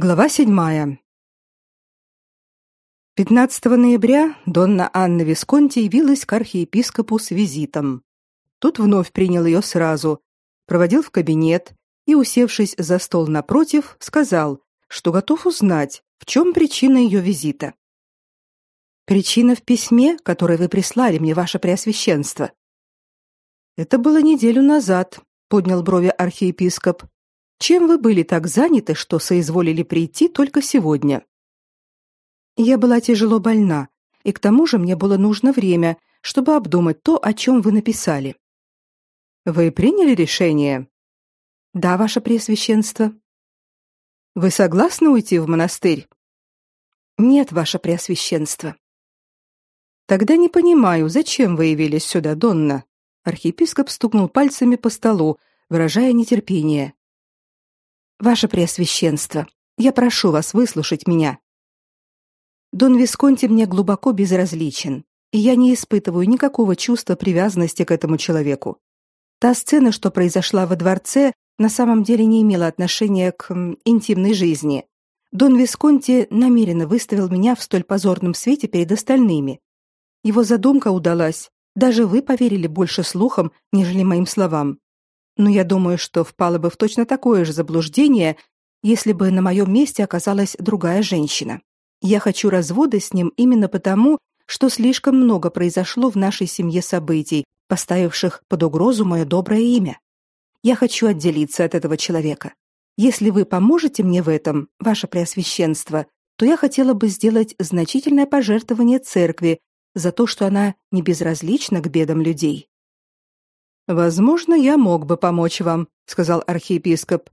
Глава седьмая. 15 ноября Донна Анна Висконти явилась к архиепископу с визитом. Тот вновь принял ее сразу, проводил в кабинет и, усевшись за стол напротив, сказал, что готов узнать, в чем причина ее визита. Причина в письме, которое вы прислали мне, ваше преосвященство. Это было неделю назад, поднял брови архиепископ. Чем вы были так заняты, что соизволили прийти только сегодня? Я была тяжело больна, и к тому же мне было нужно время, чтобы обдумать то, о чем вы написали. Вы приняли решение? Да, ваше преосвященство. Вы согласны уйти в монастырь? Нет, ваше преосвященство. Тогда не понимаю, зачем вы явились сюда, Донна? Архиепископ стукнул пальцами по столу, выражая нетерпение. Ваше преосвященство, я прошу вас выслушать меня. Дон Висконти мне глубоко безразличен, и я не испытываю никакого чувства привязанности к этому человеку. Та сцена, что произошла во дворце, на самом деле не имела отношения к м, интимной жизни. Дон Висконти намеренно выставил меня в столь позорном свете перед остальными. Его задумка удалась. Даже вы поверили больше слухам, нежели моим словам но я думаю, что впала бы в точно такое же заблуждение, если бы на моем месте оказалась другая женщина. Я хочу развода с ним именно потому, что слишком много произошло в нашей семье событий, поставивших под угрозу мое доброе имя. Я хочу отделиться от этого человека. Если вы поможете мне в этом, ваше преосвященство, то я хотела бы сделать значительное пожертвование церкви за то, что она не безразлична к бедам людей. Возможно, я мог бы помочь вам, сказал архиепископ.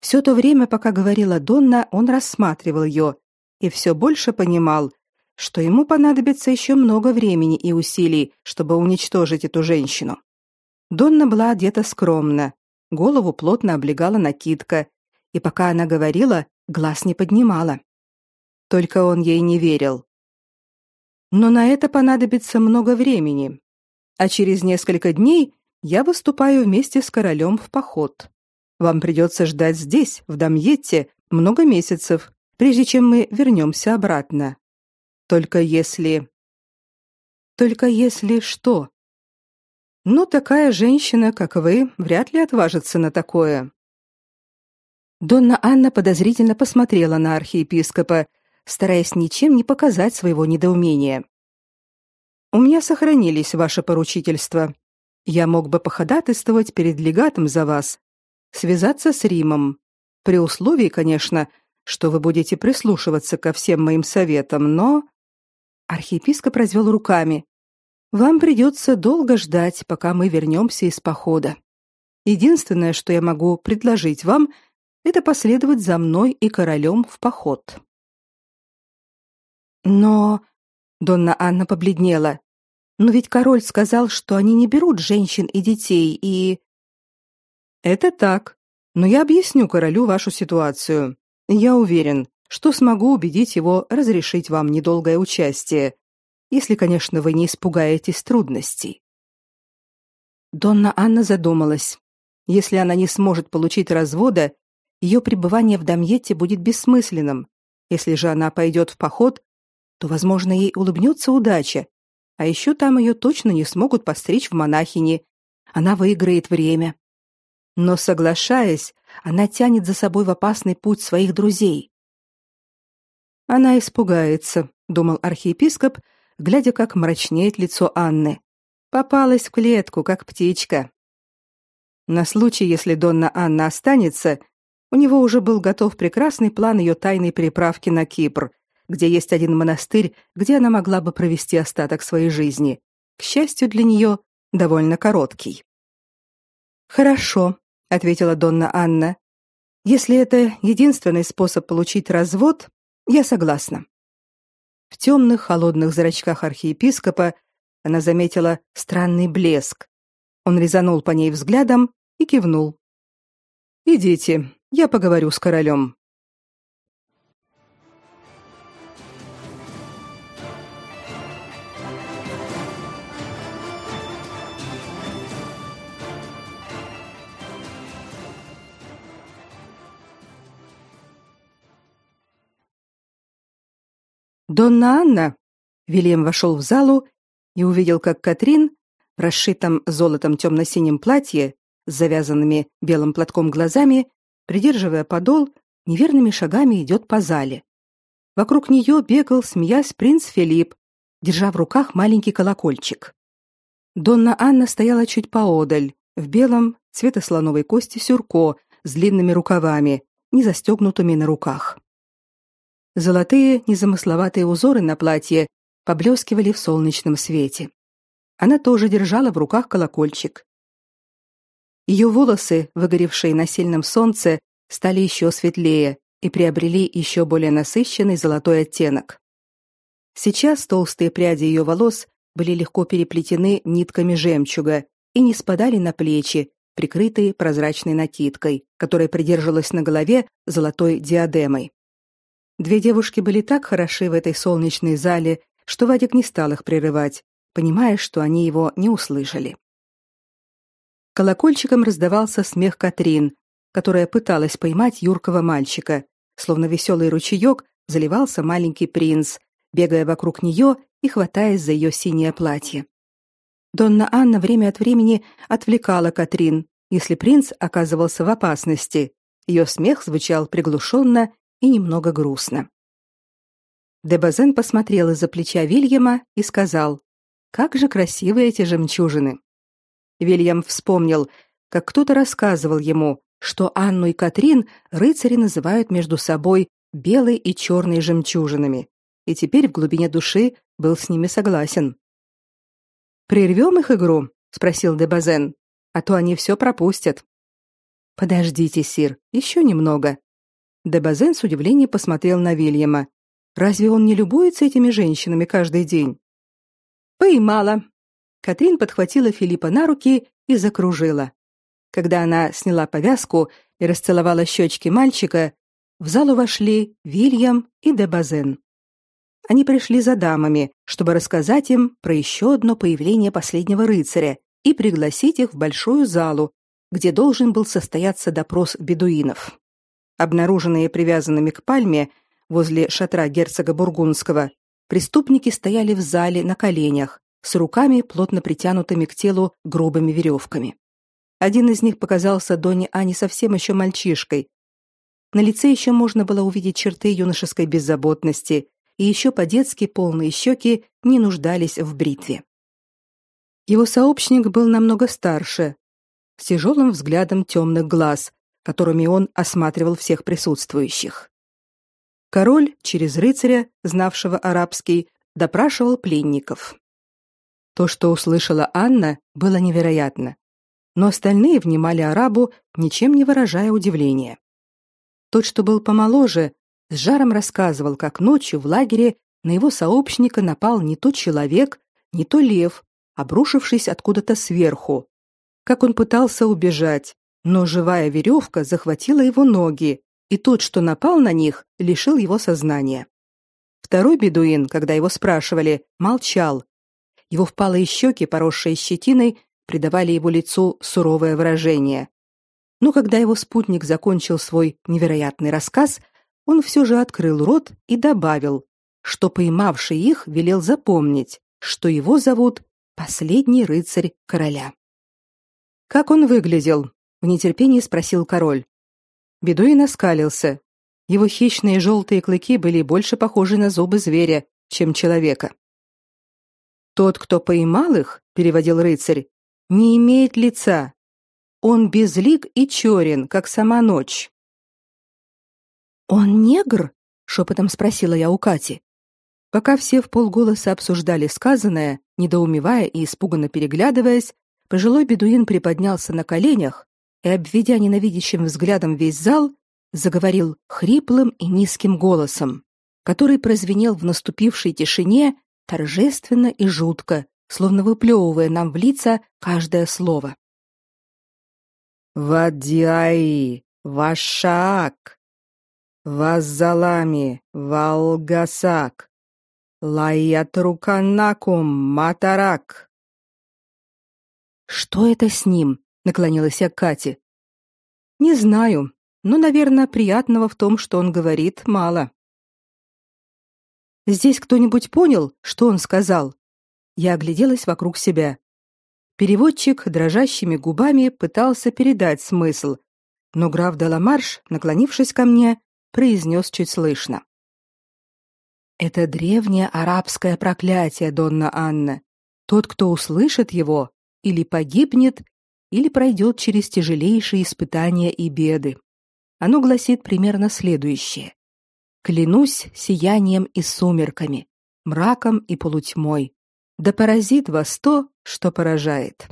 Все то время, пока говорила Донна, он рассматривал ее и все больше понимал, что ему понадобится еще много времени и усилий, чтобы уничтожить эту женщину. Донна была одета скромно, голову плотно облегала накидка, и пока она говорила, глаз не поднимала. Только он ей не верил. Но на это понадобится много времени, а через несколько дней я выступаю вместе с королем в поход. Вам придется ждать здесь, в Дамьетте, много месяцев, прежде чем мы вернемся обратно. Только если... Только если что? Ну, такая женщина, как вы, вряд ли отважится на такое. Донна Анна подозрительно посмотрела на архиепископа, стараясь ничем не показать своего недоумения. У меня сохранились ваши поручительства. Я мог бы походатайствовать перед легатом за вас, связаться с Римом, при условии, конечно, что вы будете прислушиваться ко всем моим советам, но архиепископ развел руками. Вам придется долго ждать, пока мы вернемся из похода. Единственное, что я могу предложить вам, это последовать за мной и королем в поход. Но Донна Анна побледнела. Но ведь король сказал, что они не берут женщин и детей, и Это так. Но я объясню королю вашу ситуацию. Я уверен, что смогу убедить его разрешить вам недолгое участие, если, конечно, вы не испугаетесь трудностей. Донна Анна задумалась. Если она не сможет получить развода, ее пребывание в Дамьете будет бессмысленным. Если же она пойдет в поход, то, возможно, ей улыбнется удача, а еще там ее точно не смогут постричь в монахини. Она выиграет время. Но соглашаясь, она тянет за собой в опасный путь своих друзей. Она испугается, думал архиепископ, глядя, как мрачнеет лицо Анны. Попалась в клетку, как птичка. На случай, если Донна Анна останется, у него уже был готов прекрасный план ее тайной переправки на Кипр, где есть один монастырь, где она могла бы провести остаток своей жизни. К счастью для нее, довольно короткий. Хорошо, ответила Донна Анна. Если это единственный способ получить развод, я согласна. В темных холодных зрачках архиепископа она заметила странный блеск. Он резанул по ней взглядом и кивнул. Идите, я поговорю с королем. Донна Анна. Вильям вошел в залу и увидел, как Катрин в расшитом золотом темно-синем платье с завязанными белым платком глазами, придерживая подол, неверными шагами идет по зале. Вокруг нее бегал, смеясь, принц Филипп, держа в руках маленький колокольчик. Донна Анна стояла чуть поодаль, в белом цвета слоновой кости сюрко с длинными рукавами, не застегнутыми на руках. Золотые, незамысловатые узоры на платье поблескивали в солнечном свете. Она тоже держала в руках колокольчик. Ее волосы, выгоревшие на сильном солнце, стали еще светлее и приобрели еще более насыщенный золотой оттенок. Сейчас толстые пряди ее волос были легко переплетены нитками жемчуга и не спадали на плечи, прикрытые прозрачной накидкой, которая придерживалась на голове золотой диадемой. Две девушки были так хороши в этой солнечной зале, что Вадик не стал их прерывать, понимая, что они его не услышали. Колокольчиком раздавался смех Катрин, которая пыталась поймать юркого мальчика. Словно веселый ручеек заливался маленький принц, бегая вокруг нее и хватаясь за ее синее платье. Донна Анна время от времени отвлекала Катрин, если принц оказывался в опасности. Ее смех звучал приглушенно и немного грустно. Дебазен посмотрел из-за плеча Вильяма и сказал: как же красивы эти жемчужины. Вильям вспомнил, как кто-то рассказывал ему, что Анну и Катрин рыцари называют между собой белой и черной жемчужинами, и теперь в глубине души был с ними согласен. Прервем их игру, спросил де Базен, а то они все пропустят. Подождите, сир, еще немного. Де Базен с удивлением посмотрел на Вильяма. Разве он не любуется этими женщинами каждый день? Поймала. Катрин подхватила Филиппа на руки и закружила. Когда она сняла повязку и расцеловала щечки мальчика, в залу вошли Вильям и Дебазен. Они пришли за дамами, чтобы рассказать им про еще одно появление последнего рыцаря и пригласить их в большую залу, где должен был состояться допрос бедуинов. Обнаруженные привязанными к пальме возле шатра герцога Бургундского, Преступники стояли в зале на коленях, с руками плотно притянутыми к телу грубыми веревками. Один из них показался Доне Ане совсем еще мальчишкой. На лице еще можно было увидеть черты юношеской беззаботности, и еще по-детски полные щеки не нуждались в бритве. Его сообщник был намного старше, с тяжелым взглядом темных глаз, которыми он осматривал всех присутствующих. Король через рыцаря, знавшего арабский, допрашивал пленников. То, что услышала Анна, было невероятно, но остальные внимали арабу, ничем не выражая удивления. Тот, что был помоложе, с жаром рассказывал, как ночью в лагере на его сообщника напал не то человек, не то лев, обрушившись откуда-то сверху. Как он пытался убежать, но живая веревка захватила его ноги, и тот, что напал на них, лишил его сознания. Второй бедуин, когда его спрашивали, молчал. Его впалые щеки, поросшие щетиной, придавали его лицу суровое выражение. Но когда его спутник закончил свой невероятный рассказ, он все же открыл рот и добавил, что поймавший их велел запомнить, что его зовут последний рыцарь короля. Как он выглядел? В нетерпении спросил король. Бедуин оскалился. Его хищные желтые клыки были больше похожи на зубы зверя, чем человека. Тот, кто поймал их, переводил рыцарь, не имеет лица. Он безлик и черен, как сама ночь. Он негр? шепотом спросила я у Кати. Пока все в полголоса обсуждали сказанное, недоумевая и испуганно переглядываясь, пожилой бедуин приподнялся на коленях и, обведя ненавидящим взглядом весь зал, заговорил хриплым и низким голосом, который прозвенел в наступившей тишине торжественно и жутко, словно выплевывая нам в лица каждое слово. «Вадиаи, Вашак, Ваззалами, Валгасак, Лайятруканакум, Матарак». «Что это с ним?» Наклонилась я к Кате. Не знаю, но, наверное, приятного в том, что он говорит, мало. Здесь кто-нибудь понял, что он сказал? Я огляделась вокруг себя. Переводчик дрожащими губами пытался передать смысл, но граф Деламарш, наклонившись ко мне, произнес чуть слышно: "Это древнее арабское проклятие, Донна Анна. Тот, кто услышит его, или погибнет, или пройдет через тяжелейшие испытания и беды. Оно гласит примерно следующее: Клянусь сиянием и сумерками, мраком и полутьмой, да поразит вас то, что поражает.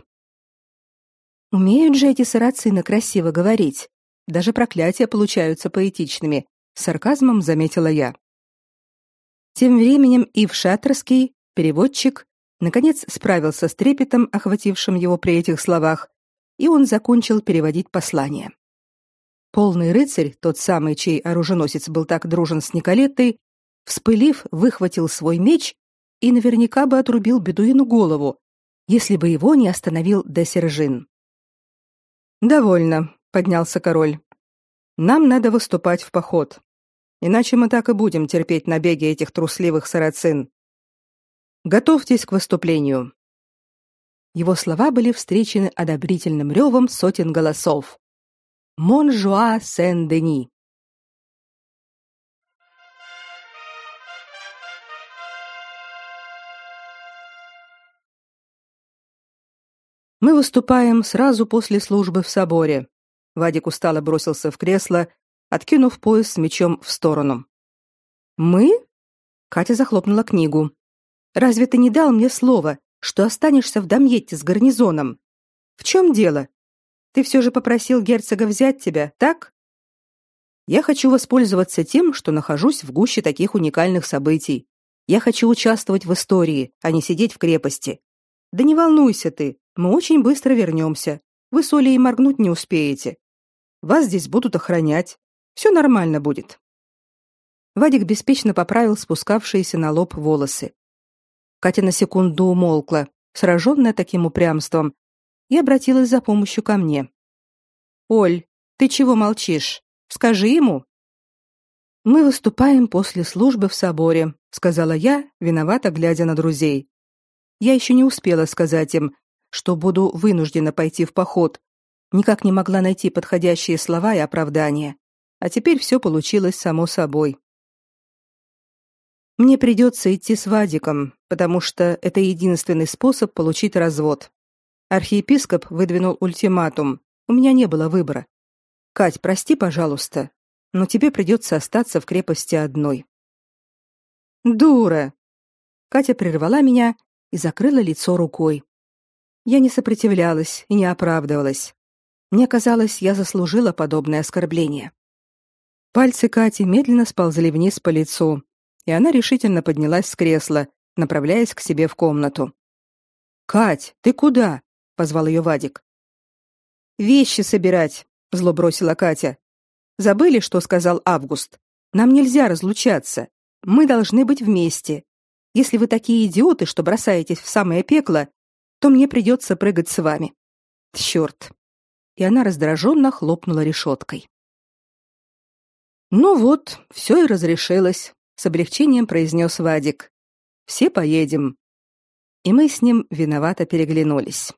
Умеют же эти сарацины красиво говорить. Даже проклятия получаются поэтичными, сарказмом заметила я. Тем временем Ив Шатрский, переводчик, наконец справился с трепетом, охватившим его при этих словах, и он закончил переводить послание. Полный рыцарь, тот самый, чей оруженосец был так дружен с Николеттой, вспылив, выхватил свой меч и наверняка бы отрубил бедуину голову, если бы его не остановил Десержин. «Довольно», — поднялся король. «Нам надо выступать в поход. Иначе мы так и будем терпеть набеги этих трусливых сарацин. Готовьтесь к выступлению». Его слова были встречены одобрительным ревом сотен голосов. Монжуа Сен-Дени. Мы выступаем сразу после службы в соборе. Вадик устало бросился в кресло, откинув пояс с мечом в сторону. Мы? Катя захлопнула книгу. Разве ты не дал мне слово, что останешься в Дамьетте с гарнизоном? В чем дело? Ты все же попросил герцога взять тебя, так? Я хочу воспользоваться тем, что нахожусь в гуще таких уникальных событий. Я хочу участвовать в истории, а не сидеть в крепости. Да не волнуйся ты, мы очень быстро вернемся. Вы с Олей моргнуть не успеете. Вас здесь будут охранять. Все нормально будет. Вадик беспечно поправил спускавшиеся на лоб волосы. Катя на секунду умолкла, сраженная таким упрямством, и обратилась за помощью ко мне. Оль, ты чего молчишь? Скажи ему. Мы выступаем после службы в соборе, сказала я, виновато глядя на друзей. Я еще не успела сказать им, что буду вынуждена пойти в поход. Никак не могла найти подходящие слова и оправдания. А теперь все получилось само собой. Мне придется идти с Вадиком, потому что это единственный способ получить развод. Архиепископ выдвинул ультиматум. У меня не было выбора. Кать, прости, пожалуйста, но тебе придется остаться в крепости одной. Дура. Катя прервала меня и закрыла лицо рукой. Я не сопротивлялась и не оправдывалась. Мне казалось, я заслужила подобное оскорбление. Пальцы Кати медленно сползли вниз по лицу, и она решительно поднялась с кресла, направляясь к себе в комнату. Кать, ты куда? позвал ее Вадик. Вещи собирать, зло бросила Катя. Забыли, что сказал Август? Нам нельзя разлучаться. Мы должны быть вместе. Если вы такие идиоты, что бросаетесь в самое пекло, то мне придется прыгать с вами. Черт!» И она раздраженно хлопнула решеткой. Ну вот, все и разрешилось, с облегчением произнес Вадик. Все поедем. И мы с ним виновато переглянулись.